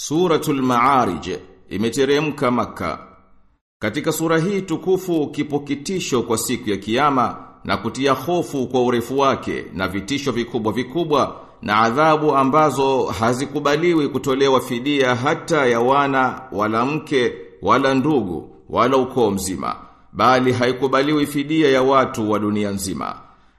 Suratul Ma'arij imeteremka maka. Katika sura hii tukufu kipo kitisho kwa siku ya kiyama na kutia hofu kwa urefu wake na vitisho vikubwa vikubwa na adhabu ambazo hazikubaliwi kutolewa fidia hata ya wana wala mke wala ndugu wala ukoo mzima bali haikubaliwi fidia ya watu wa dunia nzima.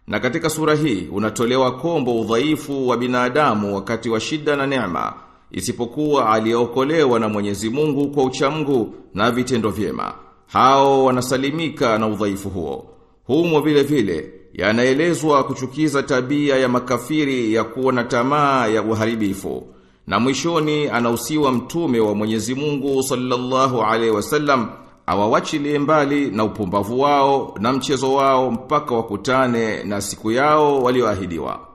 Na katika sura hii unatolewa kombo udhaifu wa binadamu wakati wa shida na neema isipokuwa aliyeokolewa na Mwenyezi Mungu kwa uchamgu na vitendo vyema. Hao wanasalimika na udhaifu huo. Humo vile vile yanaelezwa kuchukiza tabia ya makafiri ya kuwa na tamaa ya uharibifu. Na mwishoni anausiwa mtume wa Mwenyezi Mungu sallallahu alaihi wasallam awawachilie mbali na upumbavu wao na mchezo wao mpaka wakutane na siku yao walioahidiwa.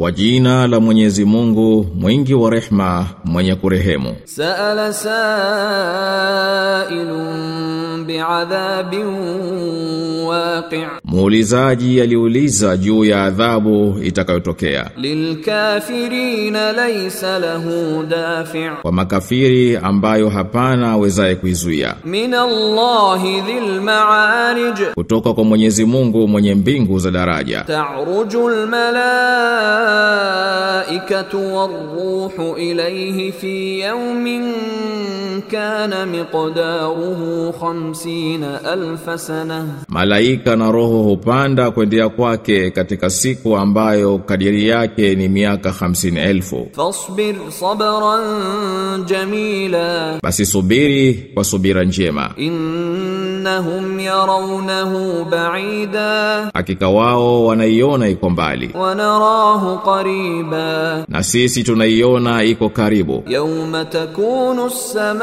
Kwa jina la Mwenyezi Mungu, mwingi wa rehma, mwenye kurehemu. Saala sailun bi'adhabin waqi'. Muulizaji aliuliza juu ya adhabu itakayotokea. Lilkafirina laysa lahu dafi'. Kwa makafiri ambayo hapana awezaye kuizuia. Minallahi dhil ma'arij. Kutoka kwa Mwenyezi Mungu mwenye mbingu za daraja. Ta'rujul malaa الملائكة والروح إليه في يوم كان مقداره خمسين ألف سنة Malaika na roho hupanda kwendea kwake katika siku ambayo kadiri yake ni miaka hamsini elfu. فاصبر صبرا جميلا Basi subiri kwa subira njema. innahum yarawnahu ba'ida, hakika wao wanaiona iko mbali. Wanarahu qariba, na sisi tunaiona iko karibu. Yawma takunu as-samaa'u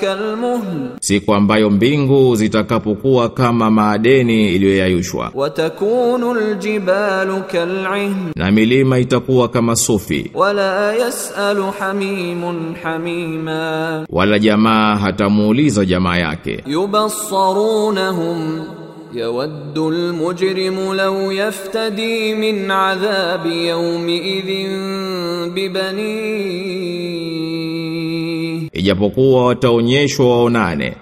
kalmuhl, siku ambayo mbingu zitakapokuwa kama maadeni iliyoyayushwa. Watakunu al-jibalu na milima itakuwa kama sufi. Wala yas'alu hamimun hamima, wala jamaa hatamuuliza jamaa mema yake. Yubassarunahum yawaddu almujrimu law yaftadi min adhabi yawmi idhin bibani, ijapokuwa wataonyeshwa waonane,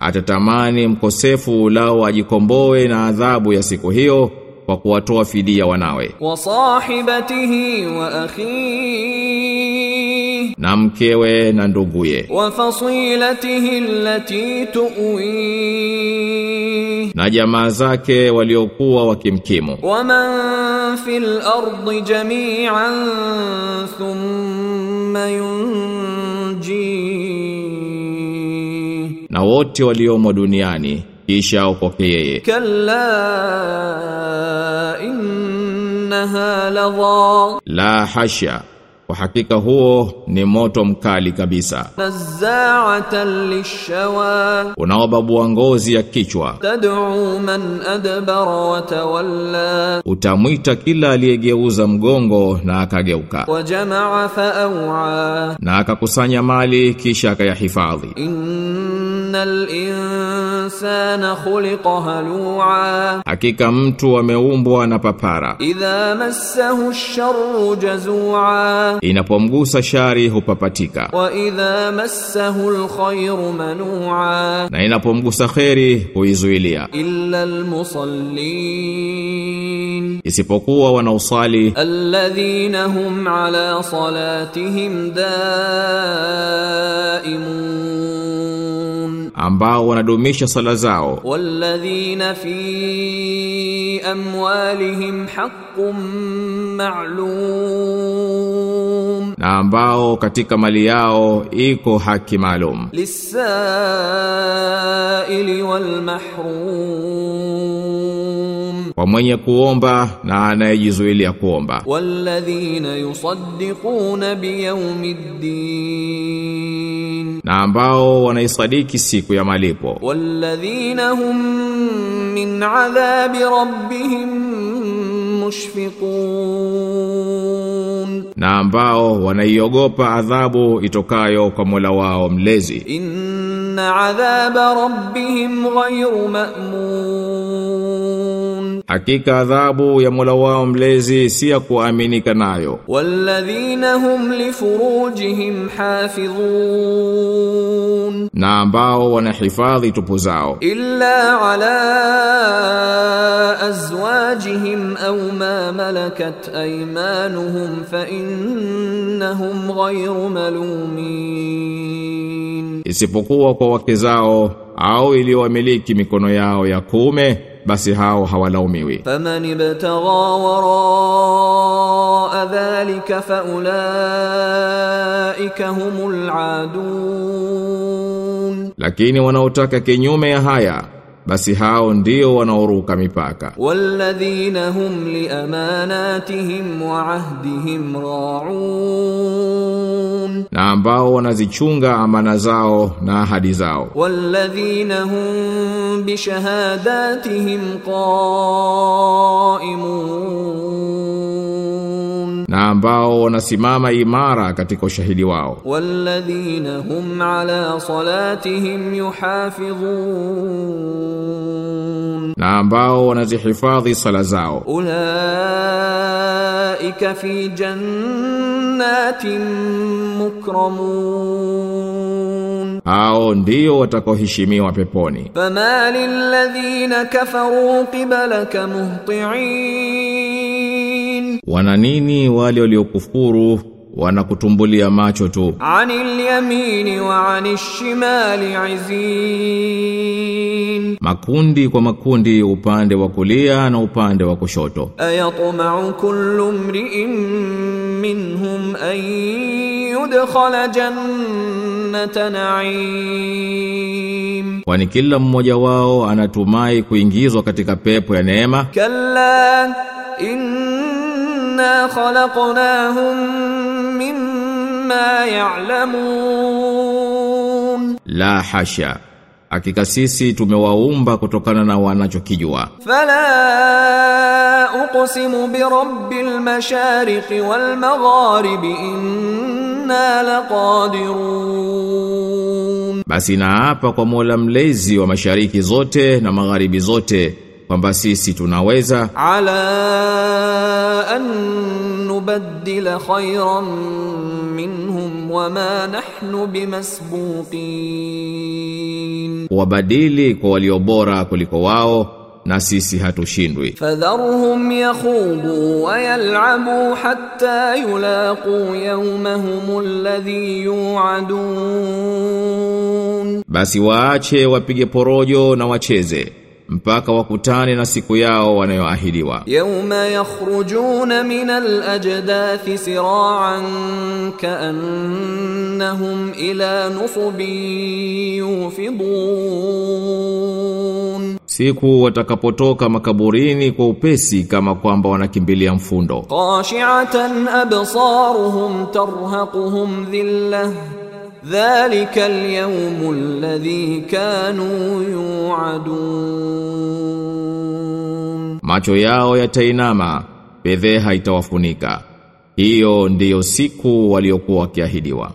atatamani mkosefu lao ajikomboe na adhabu ya siku hiyo kwa kuwatoa fidia wanawe. Wa sahibatihi wa akhihi na mkewe na nduguye. Wa fasilatihi allati tuwi. Na jamaa zake waliokuwa wakimkimu. Wa man fil ardi jami'an thumma yunji. Na wote waliomo duniani kisha upokee yeye. Kalla innaha ladha la hasha. Kwa hakika huo ni moto mkali kabisa. nazaa'atan lishawa, unaobabua ngozi ya kichwa. Tad'u man adbara wa tawalla, utamwita kila aliyegeuza mgongo na akageuka. Wa jamaa fa'a, na akakusanya mali kisha akayahifadhi. Innal in insana khuliqa halua hakika mtu ameumbwa na papara. Idha massahu sharru jazua. Inapomgusa shari hupapatika. Wa idha massahu alkhairu manua. Na inapomgusa khairi huizuilia. Illa almusallin isipokuwa wanaosali. Alladhina hum ala salatihim daimun ambao wanadumisha sala zao. Walladhina fi amwalihim haqqun ma'lum. Na ambao katika mali yao iko haki maalum. Lisaili walmahrum kwa mwenye kuomba na anayejizuilia kuomba. Walladhina yusaddiquna biyawmiddin, na ambao wanaisadiki siku ya malipo. Walladhina hum min adhabi rabbihim mushfiqun, na ambao wanaiogopa adhabu itokayo kwa Mola wao mlezi. Inna adhaba rabbihim ghayru ma'mun hakika adhabu ya Mola wao mlezi si ya kuaminika nayo. Walladhina hum li furujihim hafizun, na ambao wanahifadhi tupu zao. Illa ala azwajihim au ma malakat aymanuhum fa innahum ghayru malumin. Isipokuwa kwa wake zao au iliyowamiliki mikono yao ya kume basi hao hawalaumiwi. Faman ibtagha wara dhalika faulaika humul adun. Lakini wanaotaka kinyume ya haya basi hao ndio wanaoruka mipaka. Walladhina hum li amanatihim wa ahdihim raun, na ambao wanazichunga amana zao na ahadi zao. Walladhina hum bi shahadatihim qaimun, na ambao wanasimama imara katika ushahidi wao. Walladhina hum ala salatihim yuhafidhun na ambao wanazihifadhi sala zao. Ulaika fi jannatin mukramun, hao ndio watakoheshimiwa peponi. Fama lilladhina kafaru qibalaka muhti'in, wana nini wale waliokufuru wanakutumbulia macho tu. Anil yamini wa anil shimali izin, makundi kwa makundi, upande wa kulia na upande wa kushoto. Ayatmau kullu mri'in minhum an yudkhala jannata na'im, kwani kila mmoja wao anatumai kuingizwa katika pepo ya neema. Kalla inna khalaqnahum ma ya'lamun. La hasha. Hakika sisi tumewaumba kutokana na wanachokijua. Fala uqsimu bi rabbil mashariqi wal magharibi inna laqadirun. Basi naapa kwa Mola mlezi wa mashariki zote na magharibi zote kwamba sisi tunaweza. Ala an nubaddila khayran minhum wama nahnu bimasbuqin, wabadili kwa walio bora kuliko wao na sisi hatushindwi. Fadharhum yakhudu wa yal'abu hatta yulaqu yawmahum alladhi yu'adun, basi waache wapige porojo na wacheze mpaka wakutane na siku yao wanayoahidiwa. Yauma yakhrujuna min al-ajdathi sira'an ka'annahum ila nusubin yufidun, siku watakapotoka makaburini kwa upesi kama kwamba wanakimbilia mfundo. Qashi'atan absaruhum tarhaquhum dhillah dhalika alyawmu alladhi kanu yuadun, macho yao yatainama, fedheha haitawafunika. Hiyo ndiyo siku waliokuwa wakiahidiwa.